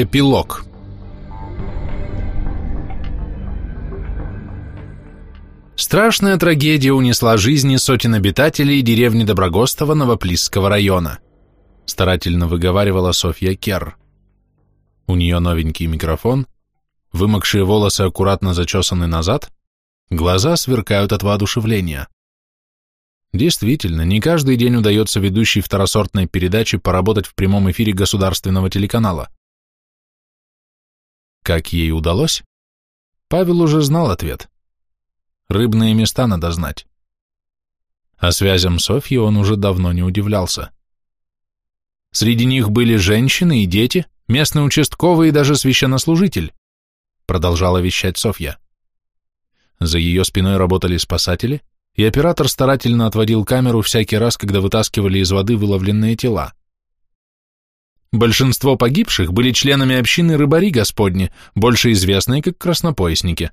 Эпилог Страшная трагедия унесла жизни сотен обитателей деревни Доброгостова Новоплисского района, старательно выговаривала Софья Керр. У нее новенький микрофон, вымокшие волосы аккуратно зачесаны назад, глаза сверкают от воодушевления. Действительно, не каждый день удается ведущей второсортной передачи поработать в прямом эфире государственного телеканала. Как ей удалось? Павел уже знал ответ. Рыбные места надо знать. А связям Софьи он уже давно не удивлялся. Среди них были женщины и дети, местный участковый и даже священнослужитель, продолжала вещать Софья. За ее спиной работали спасатели, и оператор старательно отводил камеру всякий раз, когда вытаскивали из воды выловленные тела. Большинство погибших были членами общины рыбари Господни, больше известной как краснопоясники.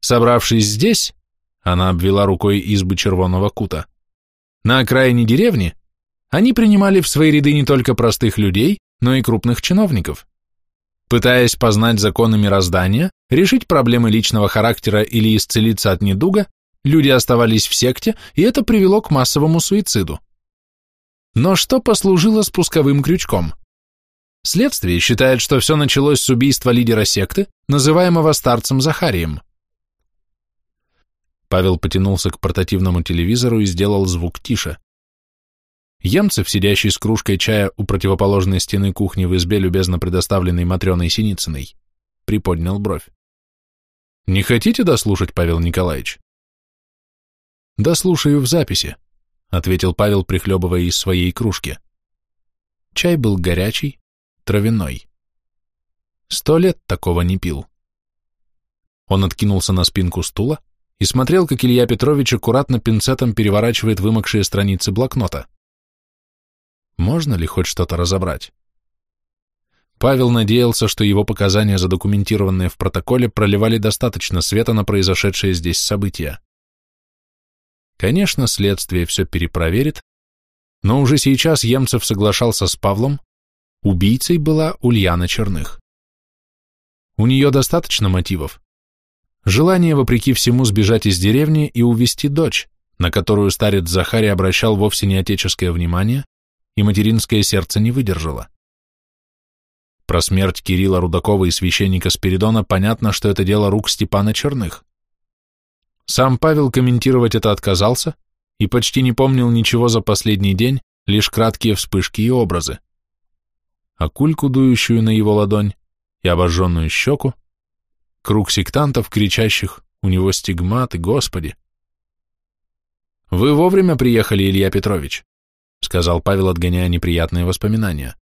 Собравшись здесь, она обвела рукой избы червоного кута, на окраине деревни, они принимали в свои ряды не только простых людей, но и крупных чиновников. Пытаясь познать законы мироздания, решить проблемы личного характера или исцелиться от недуга, люди оставались в секте, и это привело к массовому суициду. Но что послужило спусковым крючком? Следствие считает, что все началось с убийства лидера секты, называемого старцем Захарием. Павел потянулся к портативному телевизору и сделал звук тише. Емцев, сидящий с кружкой чая у противоположной стены кухни в избе, любезно предоставленной Матрёной Синицыной, приподнял бровь. «Не хотите дослушать, Павел Николаевич?» «Дослушаю в записи», — ответил Павел, прихлебывая из своей кружки. Чай был горячий, травяной. Сто лет такого не пил. Он откинулся на спинку стула, и смотрел, как Илья Петрович аккуратно пинцетом переворачивает вымокшие страницы блокнота. Можно ли хоть что-то разобрать? Павел надеялся, что его показания, задокументированные в протоколе, проливали достаточно света на произошедшее здесь события. Конечно, следствие все перепроверит, но уже сейчас Емцев соглашался с Павлом, убийцей была Ульяна Черных. У нее достаточно мотивов, Желание, вопреки всему, сбежать из деревни и увести дочь, на которую старец Захарий обращал вовсе не отеческое внимание, и материнское сердце не выдержало. Про смерть Кирилла Рудакова и священника Спиридона понятно, что это дело рук Степана Черных. Сам Павел комментировать это отказался и почти не помнил ничего за последний день, лишь краткие вспышки и образы. Акульку, дующую на его ладонь, и обожженную щеку, Круг сектантов, кричащих «У него стигматы, Господи!» «Вы вовремя приехали, Илья Петрович», — сказал Павел, отгоняя неприятные воспоминания.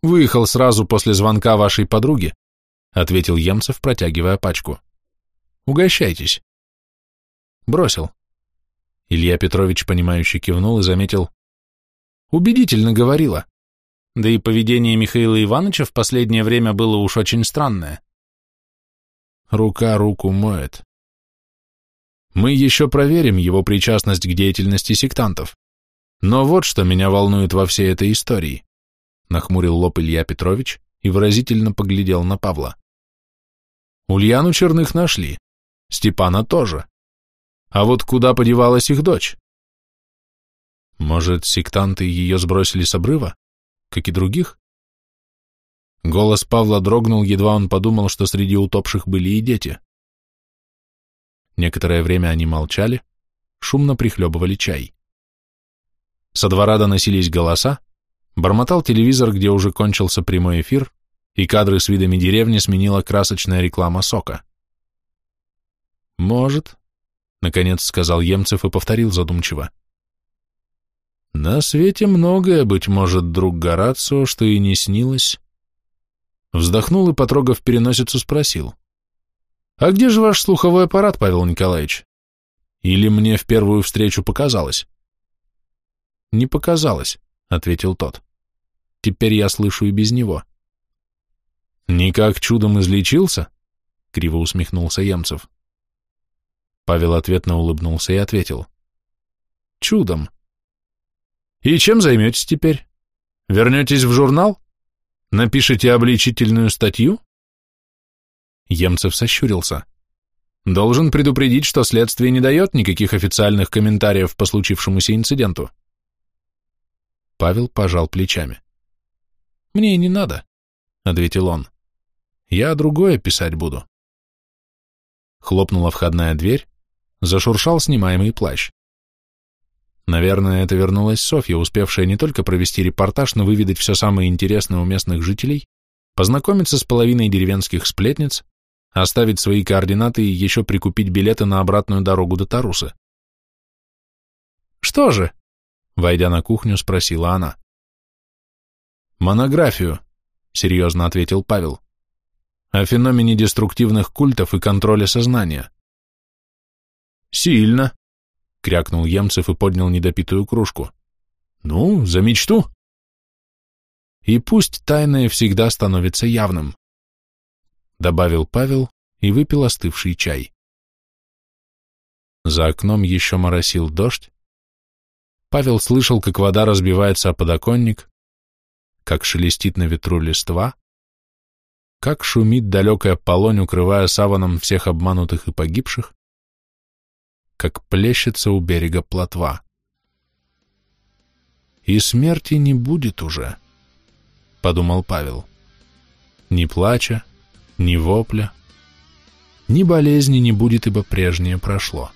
«Выехал сразу после звонка вашей подруги», — ответил Емцев, протягивая пачку. «Угощайтесь». Бросил. Илья Петрович, понимающе кивнул и заметил. «Убедительно говорила. Да и поведение Михаила Ивановича в последнее время было уж очень странное. Рука руку моет. Мы еще проверим его причастность к деятельности сектантов. Но вот что меня волнует во всей этой истории. Нахмурил лоб Илья Петрович и выразительно поглядел на Павла. Ульяну Черных нашли, Степана тоже. А вот куда подевалась их дочь? Может, сектанты ее сбросили с обрыва, как и других? Голос Павла дрогнул, едва он подумал, что среди утопших были и дети. Некоторое время они молчали, шумно прихлебывали чай. Со двора доносились голоса, бормотал телевизор, где уже кончился прямой эфир, и кадры с видами деревни сменила красочная реклама сока. «Может», — наконец сказал Емцев и повторил задумчиво. «На свете многое, быть может, друг Горацио, что и не снилось, Вздохнул и, потрогав переносицу, спросил. «А где же ваш слуховой аппарат, Павел Николаевич? Или мне в первую встречу показалось?» «Не показалось», — ответил тот. «Теперь я слышу и без него». «Никак чудом излечился?» — криво усмехнулся Емцев. Павел ответно улыбнулся и ответил. «Чудом». «И чем займетесь теперь? Вернетесь в журнал?» Напишите обличительную статью? Емцев сощурился. Должен предупредить, что следствие не дает никаких официальных комментариев по случившемуся инциденту. Павел пожал плечами. «Мне не надо», — ответил он. «Я другое писать буду». Хлопнула входная дверь, зашуршал снимаемый плащ. Наверное, это вернулась Софья, успевшая не только провести репортаж, но выведать все самое интересное у местных жителей, познакомиться с половиной деревенских сплетниц, оставить свои координаты и еще прикупить билеты на обратную дорогу до Тарусы. «Что же?» — войдя на кухню, спросила она. «Монографию», — серьезно ответил Павел, — «о феномене деструктивных культов и контроля сознания». «Сильно», — крякнул Емцев и поднял недопитую кружку. «Ну, за мечту». «И пусть тайное всегда становится явным», — добавил Павел и выпил остывший чай. За окном еще моросил дождь. Павел слышал, как вода разбивается о подоконник, как шелестит на ветру листва, как шумит далекая полонь, укрывая саваном всех обманутых и погибших, как плещется у берега плотва. «И смерти не будет уже», — подумал Павел. Ни плача, ни вопля, ни болезни не будет, ибо прежнее прошло.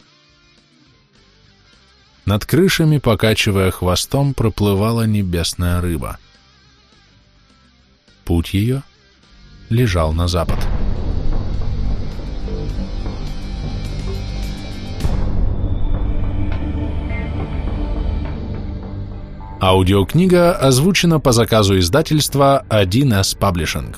Над крышами, покачивая хвостом, проплывала небесная рыба. Путь ее лежал на запад. Аудиокнига озвучена по заказу издательства 1С Publishing.